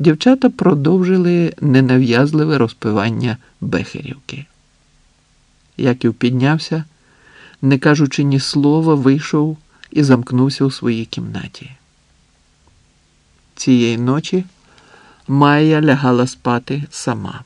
дівчата продовжили ненав'язливе розпивання бехерівки. Яків піднявся, не кажучи ні слова, вийшов і замкнувся у своїй кімнаті. Цієї ночі Майя лягала спати сама.